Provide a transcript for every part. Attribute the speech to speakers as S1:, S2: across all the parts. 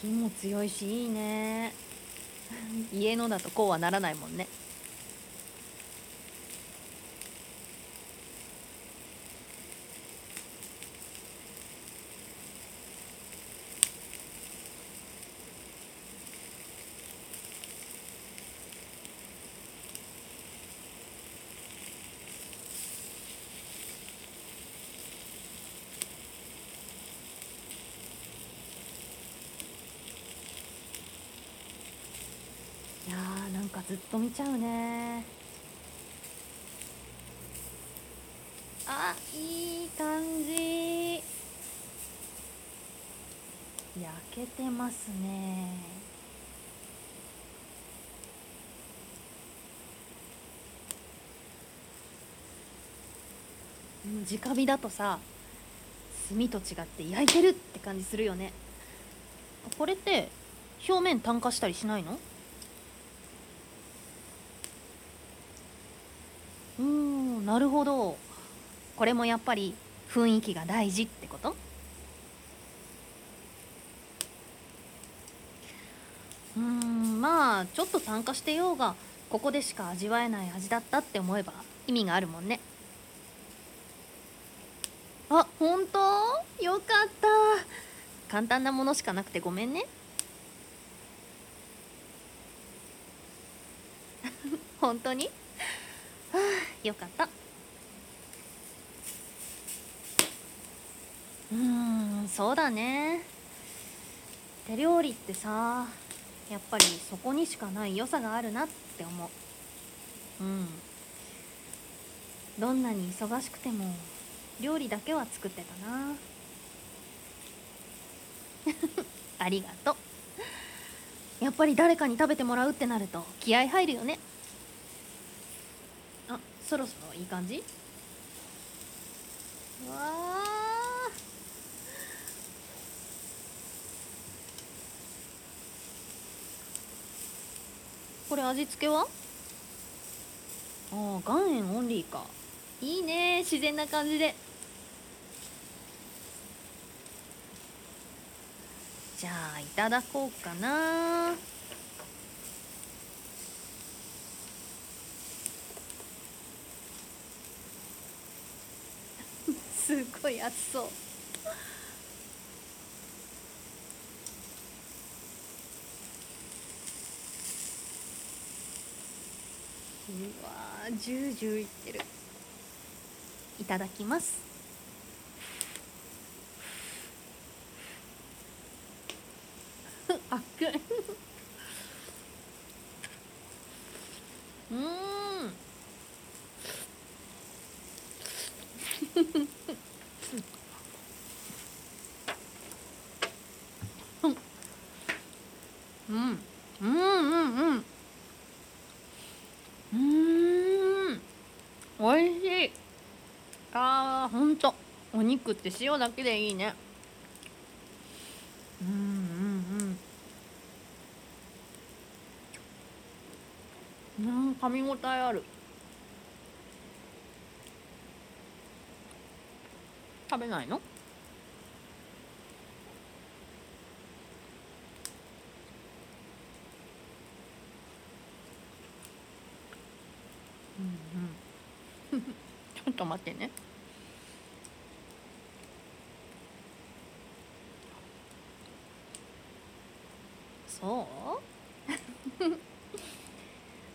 S1: 火も強いしいいね。家のだとこうはならないもんね。かずっと見ちゃうね。あいい感じ。焼けてますね。うん直火だとさ炭と違って焼いてるって感じするよね。これって表面炭化したりしないの？うんなるほど。これもやっぱり雰囲気が大事ってこと？うんまあちょっと炭化してようがここでしか味わえない味だったって思えば意味があるもんね。あ本当？よかった。簡単なものしかなくてごめんね。本当に？よかった。うんそうだね。手料理ってさやっぱりそこにしかない良さがあるなって思う。うん。どんなに忙しくても料理だけは作ってたな。ありがとう。やっぱり誰かに食べてもらうってなると気合入るよね。そろそろいい感じ？わあこれ味付けは？ああ岩塩オンリーか。いいね自然な感じで。じゃあいただこうかな。すごい熱そう。うわージュージューいってる。いただきますあっくうーんうんうんうんうんうんうんおいしい。あーほんと。お肉って塩だけでいいね。うんうんうん。なんかみ応えある。食べないの？うんうん。ょっと待ってね。そ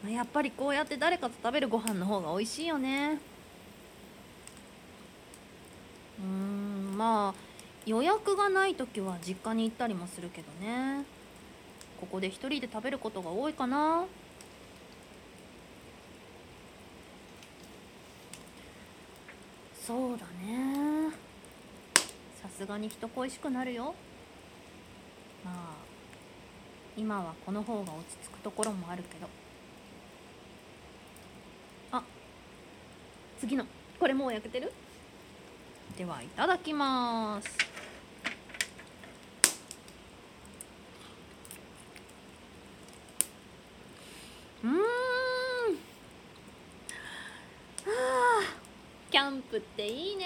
S1: う？やっぱりこうやって誰かと食べるご飯の方が美味しいよね。うんまあ予約がない時は実家に行ったりもするけどね。ここで一人で食べることが多いかな。そうだね。さすがに人恋しくなるよ。まあ今はこの方が落ち着くところもあるけど。あ次のこれもう焼けてる？ではいただきますうーんはあキャンプっていいね。